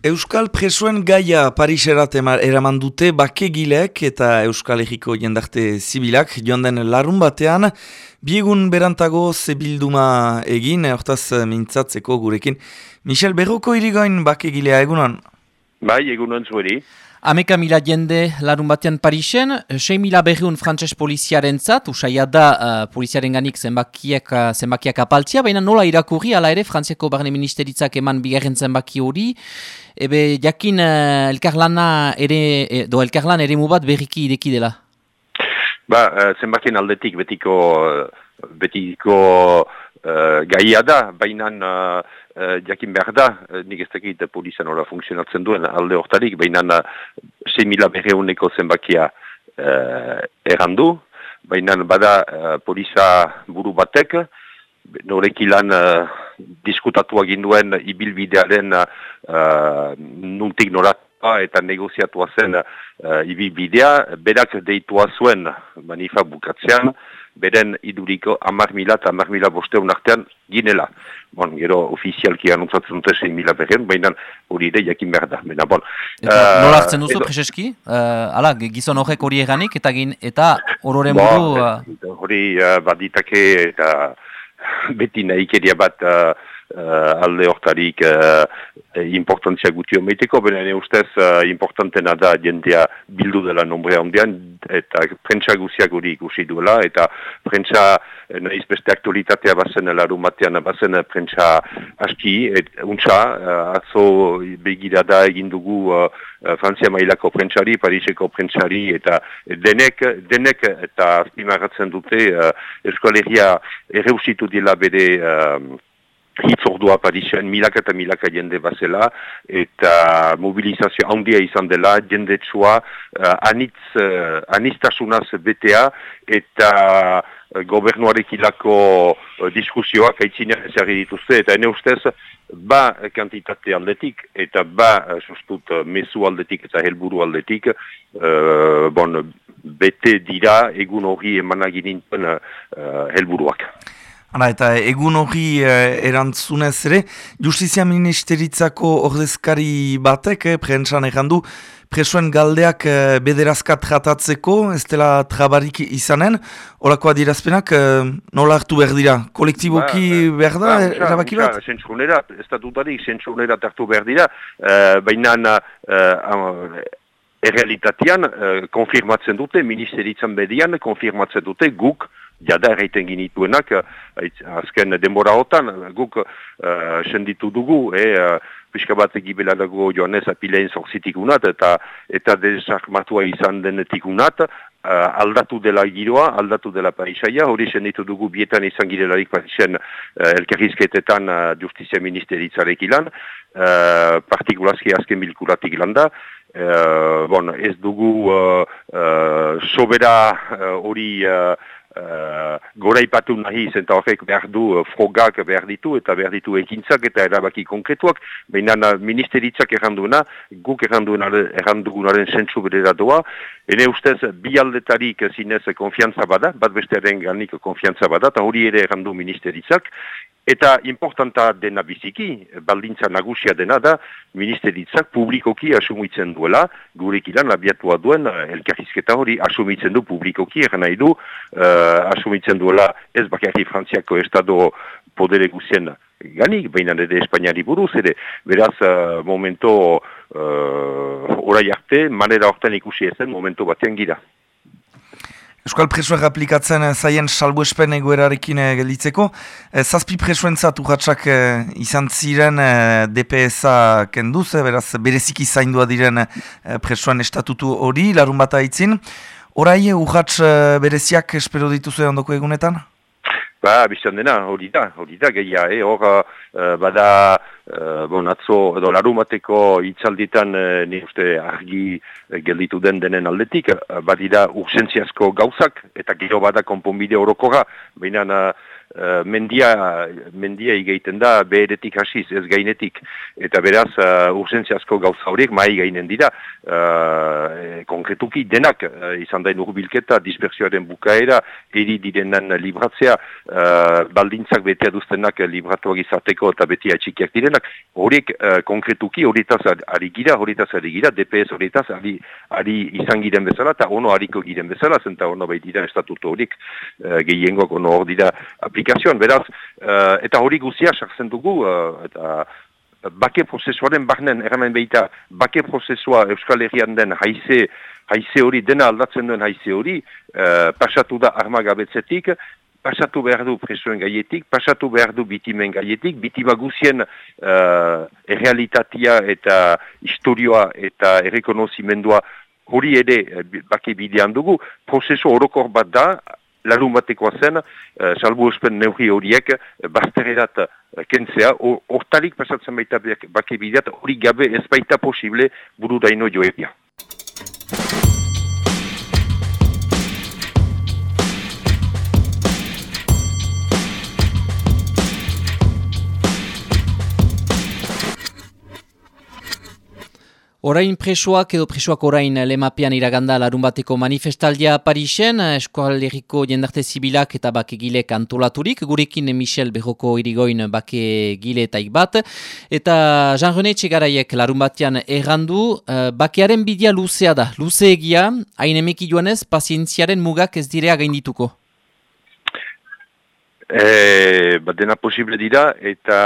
Euskal presoen gaia Pariserat eraman dute bakegilek eta Euskal Herriko jendarte zibilak joan den larun batean, biegun berantago zebilduma egin, hortaz mintzatzeko gurekin. Michel Berroko irigoin bakegilea egunon? Bai, egunon zueri. Ameka mila jende larun batean Parisen, 6 mila berriun frantses poliziaren zat, usaila da uh, poliziaren ganik zenbakiak, uh, zenbakiak apaltzia, baina nola irakurri, ala ere, frantziako barne ministeritzak eman bigarren zenbaki hori, ebe jakin uh, elkarlana ere, e, do elkarlan ere mubat berriki ideki dela? Ba, uh, zenbakien aldetik betiko, betiko uh, gaia da, baina... Uh, jakin behar da, uh, nik ez dakit polizan hori funtzionatzen duen alde hortarik, baina uh, 6.000 berreuneko zenbakia uh, errandu, baina bada uh, poliza buru batek, norek ilan uh, diskutatu aginduen ibilbidearen uh, nuntik noratua eta negoziatua zen uh, ibilbidea, berak deitua zuen manifa bukatzean, beren iduriko amar mila eta amar mila bosteun artean ginela. Bon, gero ofizialki anunzatzen dute zein mila beren, baina hori ere jakin behar da. Baina, bon, eta uh, nola hartzen duzu, edo, preseski? Uh, ala, gizon horrek hori eganik eta gin, eta hororen bon, buru... Uh... Hori uh, baditake eta beti nahikeria bat... Uh, uh, alde hortarik uh, importantzia gutio meiteko, baina ne ustez uh, importantena da jendea bildu dela nombrea ondian, eta prentsa guziak hori ikusi duela, eta prentsa nahiz beste aktualitatea bazen larun batean bazen prentsa aski, et, untsa, uh, atzo begira da egin dugu uh, Frantzia mailako prentsari, Pariseko prentsari, eta denek, denek eta azpimarratzen dute uh, eskolegia erreusitu dila bere hitz ordua Parisen, milaka eta milaka jende bazela, eta mobilizazio handia izan dela, jende txua, uh, anitz, uh, anistasunaz betea, eta uh, gobernuarekilako uh, diskusioak aitzinean ezagri dituzte, eta ene ustez, ba kantitate aldetik, eta ba, uh, sustut, mesu aldetik eta helburu aldetik, uh, bon, bete dira egun hori emanagin uh, helburuak. Hala, eta egun hori eh, erantzunez ere, Justizia Ministeritzako ordezkari batek, eh, prentsan errandu, presoen galdeak eh, bederazkat jatatzeko, ez dela trabarik izanen, horako adirazpenak eh, nola hartu behar dira? Kolektiboki ba, eh, behar da, ba, erabaki bat? Zentsunera, estatutarik zentsunera hartu behar dira, eh, baina eh, errealitatean eh, konfirmatzen dute, ministeritzan bedian konfirmatzen dute guk, jada erraiten ginituenak, eh, azken denbora hotan, guk uh, senditu dugu, e, uh, pixka bat egibela dago joanez apilein zorzitik unat, eta eta desarmatua izan denetik unat, aldatu dela giroa, aldatu dela paisaia, hori senditu dugu bietan izan girelarik parisen uh, elkerrizketetan uh, justizia ministeritzarek ilan, uh, partikulazki azken bilkuratik landa, uh, bon, ez dugu uh, uh, sobera hori uh, Uh, gora ipatu nahi zenta horrek behar du frogak behar ditu eta behar ditu ekintzak eta erabaki konkretuak baina ministeritzak erranduena guk errandugunaren zentsu berera doa. Ene ustez bi aldetarik zinez konfiantza bada bat bestearen ganik konfiantza bada eta hori ere errandu ministeritzak Eta importanta dena biziki, baldintza nagusia dena da, ministeritzak publikoki asumitzen duela, gurek ilan labiatua duen, eh, elkarrizketa hori asumitzen du publikoki, eran nahi du, uh, asumitzen duela ez bakarri frantziako estado podere guzien ganik, baina ere Espainiari buruz, ere. Beraz uh, momento uh, orai arte, manera hortan ikusi ezen, momento batean gira. Euskal presoak aplikatzen eh, zaien salbuespen egoerarekin eh, gelditzeko. Eh, zazpi presoen zatu izan ziren DPS-a kenduz, beraz bereziki zaindua diren presoen estatutu hori, larun bat aitzin. Horai, urratx bereziak espero dituzue ondoko egunetan? Ba, biztan dena, hori da, hori da, gehia, eh? hor, uh, bada, uh, bon, atzo, edo, larumateko itzalditan, uh, ni uste, argi gelditu den denen aldetik, uh, badira ursentziazko gauzak, eta gero bada konponbide horokora, baina, uh, mendia, mendia igeiten da, beheretik hasiz, ez gainetik, eta beraz, uh, ursentziazko gauza horiek, mai gainen dira, uh, konkretuki denak, uh, izan da urbilketa, dispersioaren bukaera, eri direnan libratzea, uh, baldintzak betea duztenak libratuak izateko eta beti atxikiak direnak, horiek uh, konkretuki horietaz ari gira, horietaz ari gira, DPS horietaz ari, ari izan giren bezala, eta ono hariko giren bezala, zenta ono bai dira estatutu horiek uh, gehiengok ono hor dira aplikazioan, beraz, uh, eta hori guzia sartzen dugu, uh, eta bake prozesuaren barnen, erramen behita, bake prozesua Euskal Herrian den haize, haize hori, dena aldatzen duen haize hori, uh, pasatu da armagabetzetik, pasatu behar du presoen gaietik, pasatu behar du bitimen gaietik, bitima guzien uh, errealitatea eta historioa eta errekonozimendua hori ere bake bidean dugu, prozesu orokor bat da, larun batekoa zen, uh, salbu espen neuri horiek, uh, baztererat uh, kentzea, hortalik pasatzen baita bake hori gabe ez baita posible buru daino joetia. Orain presoak edo presoak orain lemapean iraganda larun bateko manifestaldia Parisen, eskualeriko jendarte zibilak eta bakegilek antolaturik, gurekin Michel Berroko irigoin bakegile eta bat, eta Jean-René Txegaraiek larun batean errandu, eh, bakearen bidea luzea da, luze egia, hain emeki joanez, pazientziaren mugak ez direa gaindituko. E, ba, dena posible dira, eta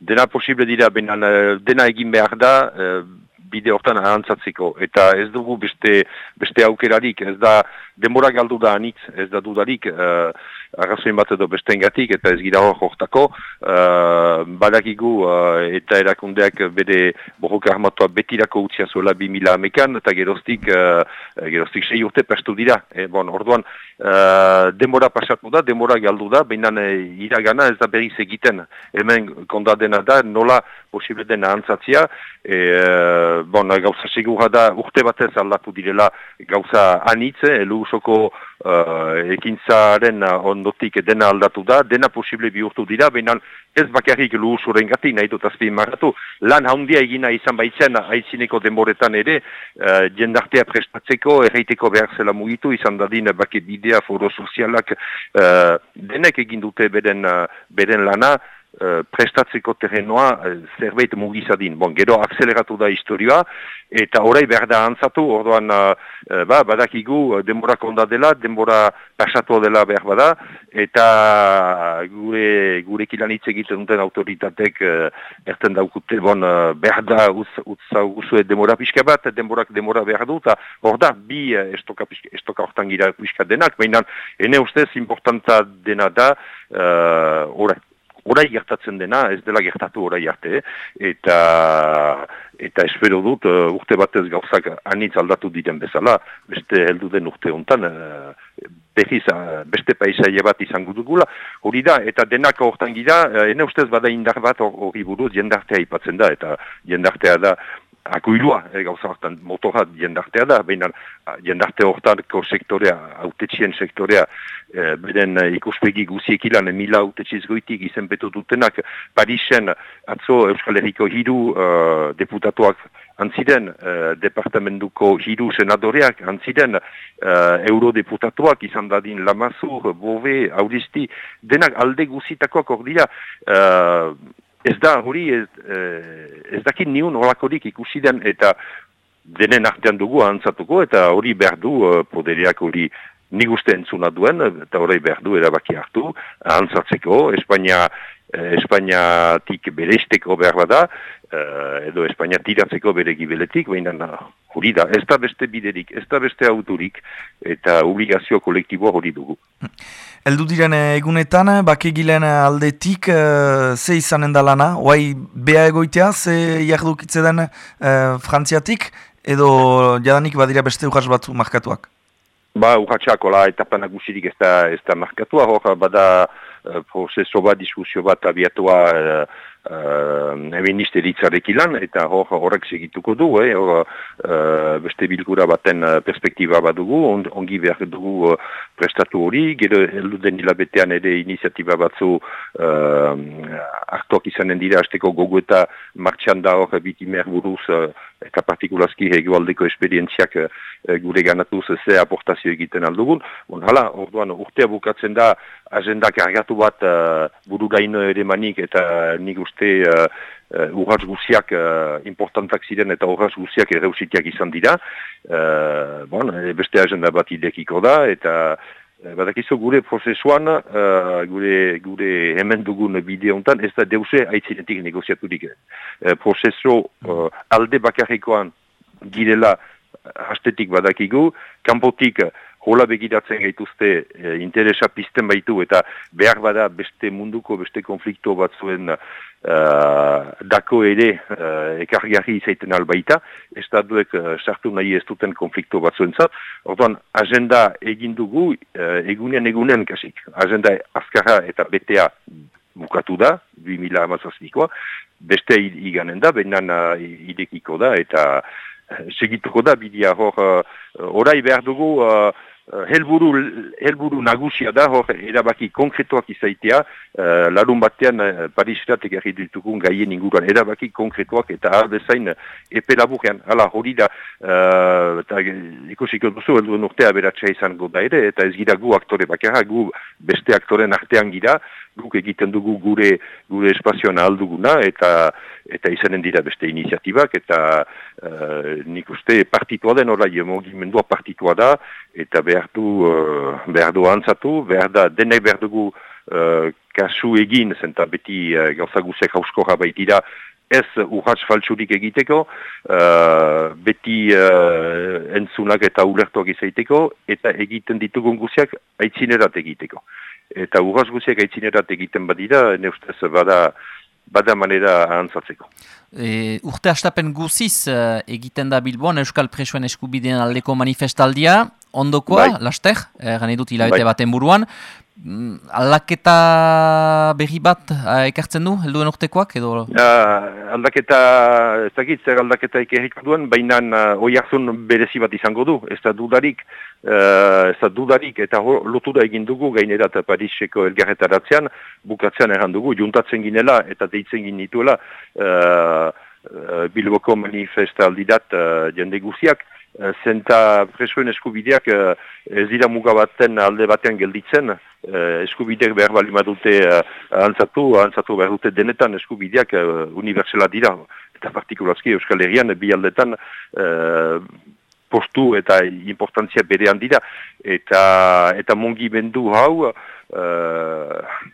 dena posible dira, benan, eh, dena egin behar da, eh, bide hortan ahantzatzeko. Eta ez dugu beste, beste aukerarik, ez da demora galdu da anitz, ez da dudarik, uh, arrazoin bat edo beste engatik, eta ez gira hor uh, badakigu uh, eta erakundeak bere borroka armatua betirako utzia zuela bi mila amekan, eta geroztik, uh, geroztik sei urte perstu dira. E, bon, orduan, uh, demora pasatu da, demora galdu da, uh, iragana ez da berriz egiten. Hemen kondadena da, nola posible dena antzatzia, e, bon, gauza segura da urte batez aldatu direla gauza anitze, elu usoko uh, ekintzaren ondotik dena aldatu da, dena posible bihurtu dira, baina ez bakarrik lu usuren gati nahi dut azpi maratu, lan haundia egina izan baitzen haitzineko denboretan ere, uh, jendartea prestatzeko, erreiteko behar zela mugitu, izan dadin bake bidea foro sozialak uh, denek egin dute beren, beren lana, Eh, prestatzeko terrenoa uh, zerbait mugizadin. Bon, gero akseleratu da historioa, eta orai behar da antzatu, orduan uh, ba, badakigu denbora konda dela, denbora pasatu dela behar bada, eta gure, gure kilan hitz egiten duten autoritatek uh, erten daukute, bon, uh, behar da utza guzue denbora pixka bat, denborak denbora behar du, eta hor da, bi uh, estoka, estoka hortan gira pixka denak, baina ene ustez importanta dena da, uh, orai, orai gertatzen dena, ez dela gertatu orai arte, eta eta espero dut uh, urte batez gauzak anitz aldatu diren bezala, beste heldu den urte hontan, uh, behiz, uh, beste paisaia bat izango dugula, hori da, eta denak hortan gira, uh, ene ustez bada indar bat hori buruz jendartea ipatzen da, eta jendartea da, akuilua, e, gauza hortan motorra jendartea da, baina jendarte hortarko sektorea, autetxien sektorea, e, beren e, ikuspegi guziek ilan, mila autetxiz goitik izenpetu dutenak, Parisen atzo Euskal Herriko hiru uh, deputatuak antziren, uh, departamentuko hiru senadoreak antziren, uh, eurodeputatuak izan dadin Lamazur, Bove, Auristi, denak alde guzitakoak hor dira, uh, ez da hori ez, eh, ez dakit niun holakorik ikusi den eta denen artean dugu antzatuko eta hori behar du uh, poderiak hori nik uste entzuna duen eta hori behar du erabaki hartu antzatzeko Espainia eh, Espainiatik beresteko behar bada uh, edo Espainia tiratzeko bere gibeletik baina hori da ez da beste biderik ez da beste autorik eta obligazio kolektiboa hori dugu Eldu diren egunetan, bakegilen aldetik, e, ze izanen da lana? Oai, bea egoitea, ze jardukitze den e, frantziatik, edo jadanik badira beste urras batzu markatuak? Ba, urratxako la etapanak guzirik ez da, ez da markatua, hor, bada e, prozeso bat, diskusio bat abiatua e, uh, ministeritzarekin ilan, eta hor horrek segituko du, eh, hor, uh, beste bilgura baten uh, perspektiba bat dugu, on, ongi behar dugu uh, prestatu hori, gero heldu den hilabetean ere iniziatiba batzu uh, hartuak izanen dira azteko gogu eta martxan da hor bitimer buruz uh, eta partikulazki egualdeko esperientziak uh, gure ganatuz ze aportazio egiten aldugun. Bon, hala, orduan urtea bukatzen da agenda kargatu bat uh, buru gaino ere manik eta nik uste uh, uh, urratz guziak uh, importantak ziren eta urratz guziak ereusitiak izan dira. Uh, bon, beste agenda bat idekiko da eta badakizu gure prozesuan, uh, gure, gure hemen dugun bideo hontan, ez da deuse haitzinetik negoziaturik. Uh, prozeso uh, alde bakarrikoan girela hastetik badakigu, kanpotik hola begiratzen gaituzte e, interesa pizten baitu eta behar bada beste munduko beste konflikto batzuen uh, dako ere uh, ekargarri izaiten albaita, estatuek uh, sartu nahi ez duten konflikto batzuen zat. Orduan, agenda egin dugu uh, egunen egunen kasik. Agenda azkarra eta betea bukatu da, 2000 amazazpikoa, beste iganen da, benan uh, idekiko da eta segituko da, bidea hor, uh, orai behar dugu, Uh, helburu, helburu nagusia da, hor, erabaki konkretuak izaitea, uh, larun batean uh, Parisrat egarri ditukun gaien inguruan, erabaki konkretuak eta aldezain epe laburrean. Hala, hori da, uh, eta ikusiko duzu, helduen urtea beratxa izango da ere, eta ez gira gu aktore bakarra, gu beste aktoren artean gira, guk egiten dugu gure gure espazioan alduguna eta eta izanen dira beste iniziatibak eta uh, nik uste partitua den horai emogimendua partitua da eta behar du, uh, behar du antzatu, behar da denek behar dugu uh, kasu egin zenta beti uh, gauza guzek hauskorra baitira ez urratz faltsurik egiteko, uh, beti uh, entzunak eta ulertuak izaiteko, eta egiten ditugun guziak aitzinerat egiteko eta urraz guziak aitzinerat egiten badira, ne ustez bada, bada manera ahantzatzeko. E, urte astapen guziz uh, egiten da Bilboan Euskal Presoen eskubideen aldeko manifestaldia, ondokoa, bai. laster, eh, gane dut hilabete bai. baten buruan, aldaketa berri bat uh, ekartzen du, helduen urtekoak edo? Uh, aldaketa, ez dakit, zer aldaketa ekerik duen, baina uh, oi hartzun berezi bat izango du, ez da dudarik, uh, ez da dudarik, eta lotura egin dugu gainerat Pariseko elgarretaratzean, bukatzean erran dugu, juntatzen ginela eta deitzen ginituela uh, uh, Bilboko manifestaldidat uh, jende guziak, zenta presoen eskubideak ez dira mugabaten alde batean gelditzen, uh, eskubideak behar bali madute uh, antzatu, antzatu behar dute denetan eskubideak universela dira, eta partikulazki Euskal Herrian bi aldetan postu eta importantzia berean dira, eta, eta mongi bendu hau,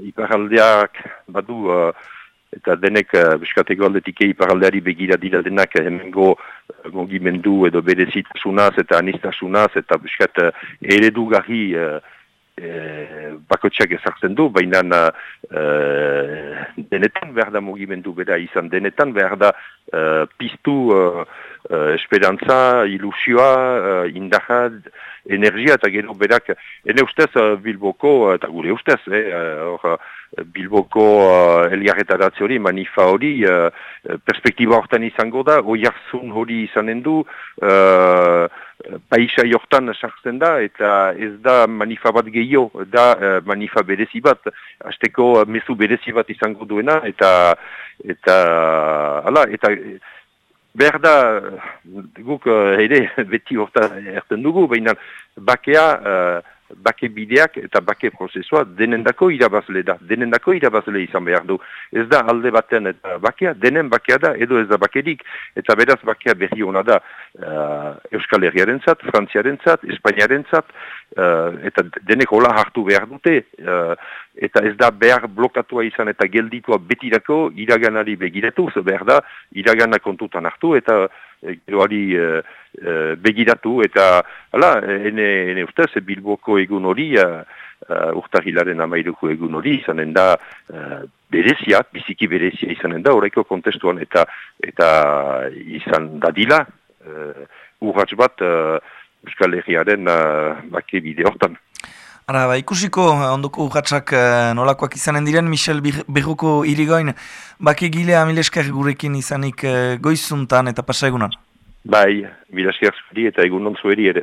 iparaldeak badu, eta denek uh, biskateko aldetik iparaldeari begira dira denak hemengo mugimendu edo berezitasunaz eta anistasunaz eta biskat uh, eredugarri uh, e, bakotxak ezartzen du, baina e, denetan behar da mugimendu bera izan, denetan behar da e, piztu e, e, esperantza, ilusioa, e, indaja, energia eta gero berak, ene ustez Bilboko, eta gure ustez, eh, Bilboko uh, elgarretaratze hori, manifa hori, uh, perspektiba hortan izango da, oiarzun hori izanen du, uh, paisa jortan sartzen da, eta ez da manifa bat gehiago, da uh, manifa berezi bat, hasteko mezu berezi bat izango duena, eta eta ala, eta behar da, guk ere beti hortan erten dugu, baina bakea bake bideak eta bake prozesua denendako irabazle da. Denendako irabazle izan behar du. Ez da alde baten eta bakea, denen bakea da, edo ez da bakerik. Eta beraz bakea berri hona da uh, Euskal Herriaren zat, Frantziaren zat, Espainiaren zat, uh, eta denek hola hartu behar dute. Uh, eta ez da behar blokatua izan eta gelditua betirako iraganari begiratu, behar da iragana kontutan hartu eta geroari uh, uh, begiratu eta hala, ene, ene ustez, Bilboko egun hori, uh, urtahilaren amairuko egun hori, izanen da uh, berezia, biziki berezia izanen da, horreko kontestuan eta eta izan dadila, uh, urratz bat uh, Euskal Herriaren uh, bake bide. Ara, ba, ikusiko ondoko urratxak nolakoak izanen diren, Michel Berruko irigoin, bake gile amilesker gurekin izanik goizuntan eta pasa egunan. Bai, bilaskiak zuri eta egun non zueri ere.